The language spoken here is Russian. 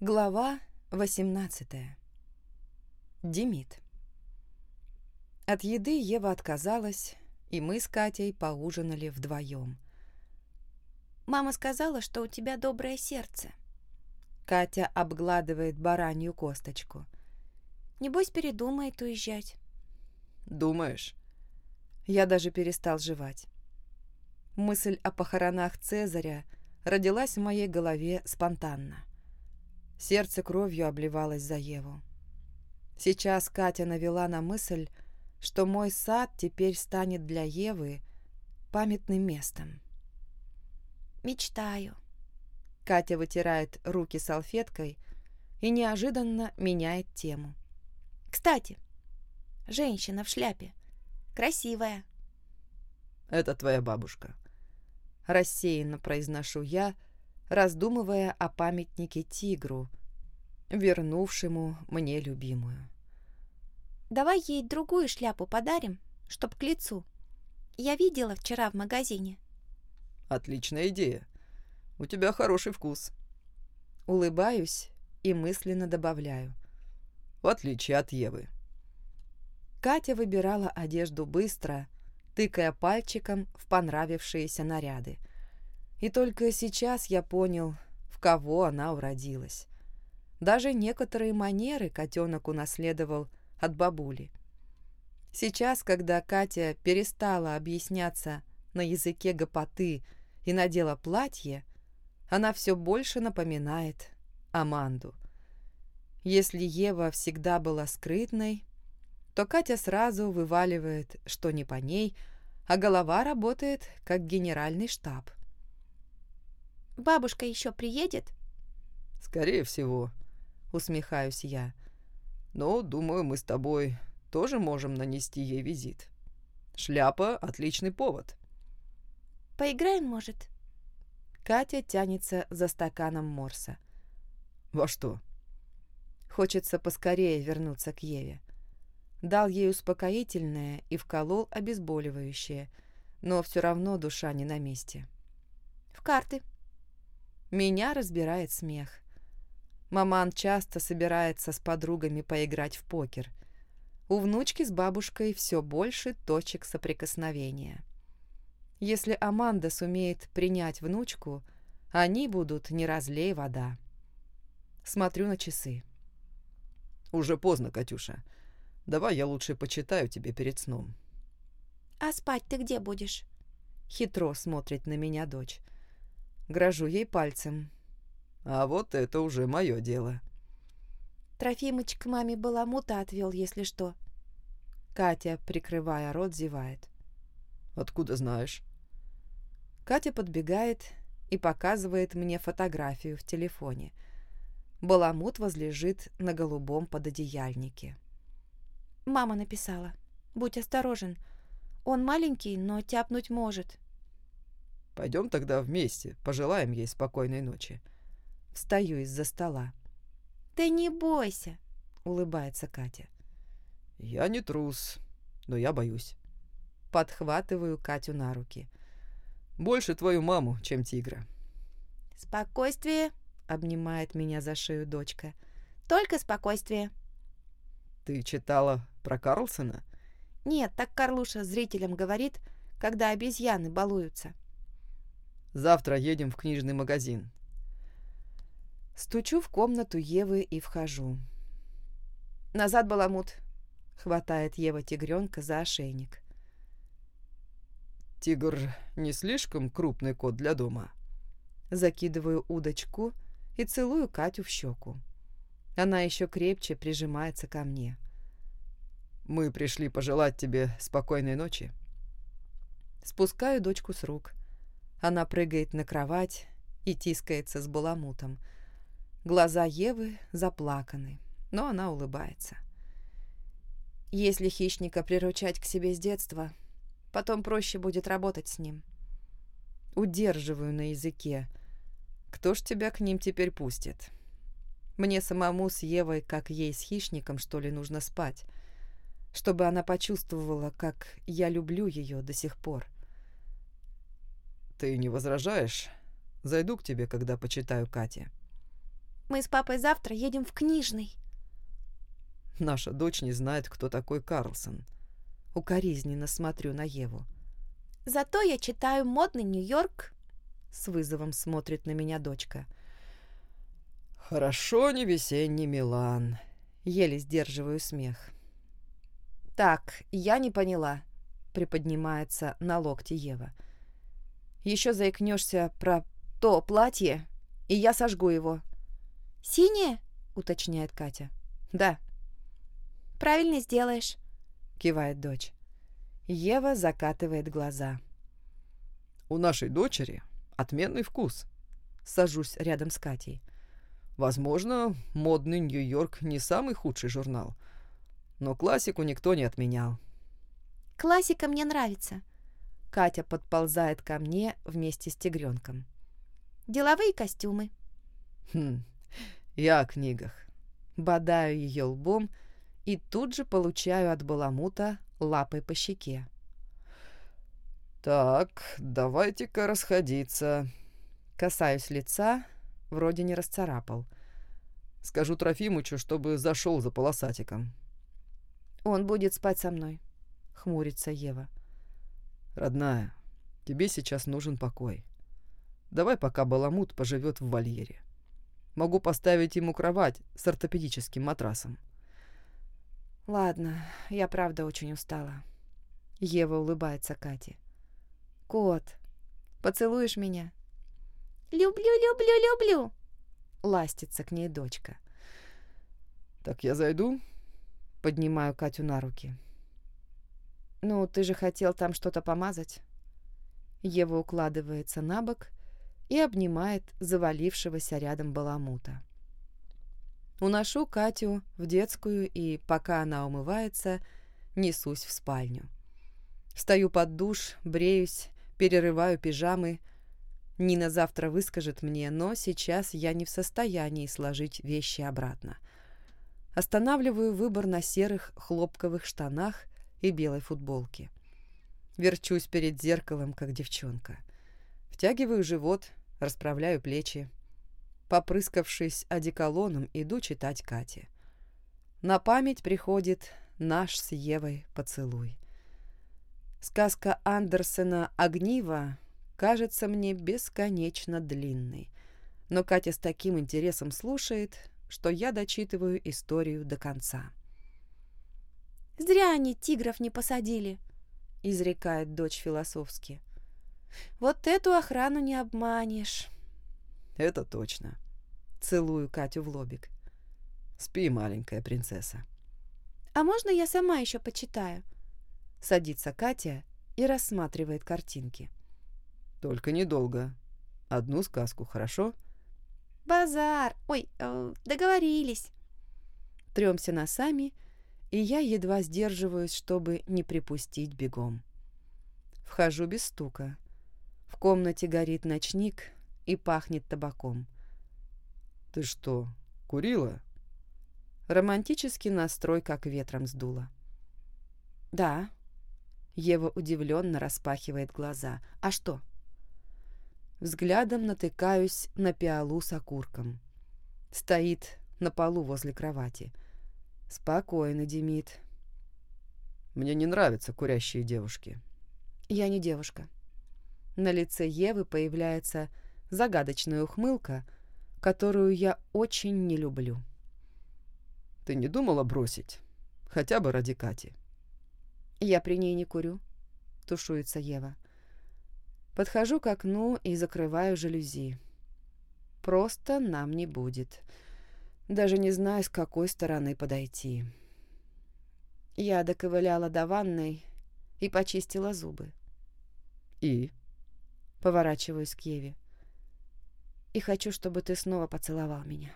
Глава 18. Демид. От еды Ева отказалась, и мы с Катей поужинали вдвоем. «Мама сказала, что у тебя доброе сердце». Катя обгладывает баранью косточку. «Небось, передумает уезжать». «Думаешь?» Я даже перестал жевать. Мысль о похоронах Цезаря родилась в моей голове спонтанно. Сердце кровью обливалось за Еву. Сейчас Катя навела на мысль, что мой сад теперь станет для Евы памятным местом. «Мечтаю». Катя вытирает руки салфеткой и неожиданно меняет тему. «Кстати, женщина в шляпе. Красивая». «Это твоя бабушка», — рассеянно произношу я, раздумывая о памятнике тигру, вернувшему мне любимую. «Давай ей другую шляпу подарим, чтоб к лицу. Я видела вчера в магазине». «Отличная идея. У тебя хороший вкус». Улыбаюсь и мысленно добавляю. «В отличие от Евы». Катя выбирала одежду быстро, тыкая пальчиком в понравившиеся наряды. И только сейчас я понял, в кого она уродилась. Даже некоторые манеры котенок унаследовал от бабули. Сейчас, когда Катя перестала объясняться на языке гопоты и надела платье, она все больше напоминает Аманду. Если Ева всегда была скрытной, то Катя сразу вываливает, что не по ней, а голова работает как генеральный штаб. «Бабушка еще приедет?» «Скорее всего», — усмехаюсь я. «Но, думаю, мы с тобой тоже можем нанести ей визит. Шляпа — отличный повод». «Поиграем, может?» Катя тянется за стаканом морса. «Во что?» Хочется поскорее вернуться к Еве. Дал ей успокоительное и вколол обезболивающее, но все равно душа не на месте. «В карты», меня разбирает смех. Маман часто собирается с подругами поиграть в покер. У внучки с бабушкой все больше точек соприкосновения. Если Аманда сумеет принять внучку, они будут не разлей вода. Смотрю на часы. «Уже поздно, Катюша. Давай я лучше почитаю тебе перед сном». «А спать ты где будешь?» Хитро смотрит на меня дочь. Грожу ей пальцем. А вот это уже мое дело. Трофимыч к маме баламута отвел, если что. Катя, прикрывая рот, зевает. Откуда знаешь? Катя подбегает и показывает мне фотографию в телефоне. Баламут возлежит на голубом пододеяльнике. Мама написала. Будь осторожен. Он маленький, но тяпнуть может. Пойдем тогда вместе, пожелаем ей спокойной ночи. Встаю из-за стола. Ты не бойся, улыбается Катя. Я не трус, но я боюсь. Подхватываю Катю на руки. Больше твою маму, чем тигра. Спокойствие, обнимает меня за шею дочка. Только спокойствие. Ты читала про Карлсона? Нет, так Карлуша зрителям говорит, когда обезьяны балуются. Завтра едем в книжный магазин. Стучу в комнату Евы и вхожу. «Назад, баламут!» — хватает Ева тигренка за ошейник. «Тигр не слишком крупный кот для дома?» Закидываю удочку и целую Катю в щеку. Она еще крепче прижимается ко мне. «Мы пришли пожелать тебе спокойной ночи». Спускаю дочку с рук — она прыгает на кровать и тискается с баламутом. Глаза Евы заплаканы, но она улыбается. Если хищника приручать к себе с детства, потом проще будет работать с ним. Удерживаю на языке. Кто ж тебя к ним теперь пустит? Мне самому с Евой, как ей с хищником, что ли, нужно спать, чтобы она почувствовала, как я люблю ее до сих пор. «Ты не возражаешь? Зайду к тебе, когда почитаю Кате». Мы с папой завтра едем в книжный. Наша дочь не знает, кто такой Карлсон. Укоризненно смотрю на Еву. Зато я читаю модный Нью-Йорк. С вызовом смотрит на меня дочка. Хорошо не весенний Милан. Еле сдерживаю смех. Так, я не поняла. Приподнимается на локте Ева. Еще заикнешься про то платье, и я сожгу его. «Синее?» — уточняет Катя. «Да», «Правильно сделаешь», — кивает дочь. Ева закатывает глаза. «У нашей дочери отменный вкус». Сажусь рядом с Катей. Возможно, модный Нью-Йорк не самый худший журнал, но классику никто не отменял. «Классика мне нравится». Катя подползает ко мне вместе с тигренком. «Деловые костюмы». «Хм, я о книгах». Бодаю ее лбом и тут же получаю от баламута лапой по щеке. «Так, давайте-ка расходиться». Касаюсь лица, вроде не расцарапал. Скажу Трофимычу, чтобы зашел за полосатиком. «Он будет спать со мной», — хмурится Ева. «Родная, тебе сейчас нужен покой. Давай пока Баламут поживет в вольере. Могу поставить ему кровать с ортопедическим матрасом». «Ладно, я правда очень устала». Ева улыбается Кате. «Кот, поцелуешь меня?» «Люблю, люблю, люблю!» Ластится к ней дочка. «Так я зайду?» Поднимаю Катю на руки. «Ну, ты же хотел там что-то помазать?» Ева укладывается на бок и обнимает завалившегося рядом баламута. Уношу Катю в детскую и, пока она умывается, несусь в спальню. Встаю под душ, бреюсь, перерываю пижамы. Нина завтра выскажет мне, но сейчас я не в состоянии сложить вещи обратно. Останавливаю выбор на серых хлопковых штанах и белой футболке. Верчусь перед зеркалом, как девчонка. Втягиваю живот, расправляю плечи. Попрыскавшись одеколоном, иду читать Кате. На память приходит наш с Евой поцелуй. Сказка Андерсена «Огниво» кажется мне бесконечно длинной, но Катя с таким интересом слушает, что я дочитываю историю до конца. «Зря они тигров не посадили», — изрекает дочь философски. «Вот эту охрану не обманешь». Это точно. Целую Катю в лобик. Спи, маленькая принцесса. А можно я сама еще почитаю? Садится Катя и рассматривает картинки. Только недолго. Одну сказку, хорошо? Базар. Ой, э, договорились. Тремся носами, и я едва сдерживаюсь, чтобы не припустить бегом. Вхожу без стука. В комнате горит ночник, и пахнет табаком. «Ты что, курила?» Романтический настрой как ветром сдуло. «Да». Ева удивленно распахивает глаза. «А что?» Взглядом натыкаюсь на пиалу с окурком. Стоит на полу возле кровати. Спокойно, Демид. «Мне не нравятся курящие девушки». «Я не девушка». На лице Евы появляется загадочная ухмылка, которую я очень не люблю. «Ты не думала бросить? Хотя бы ради Кати?» «Я при ней не курю», — тушуется Ева. Подхожу к окну и закрываю жалюзи. Просто нам не будет. Даже не знаю, с какой стороны подойти. Я доковыляла до ванной и почистила зубы. «И?» Поворачиваюсь к Еве и хочу, чтобы ты снова поцеловал меня.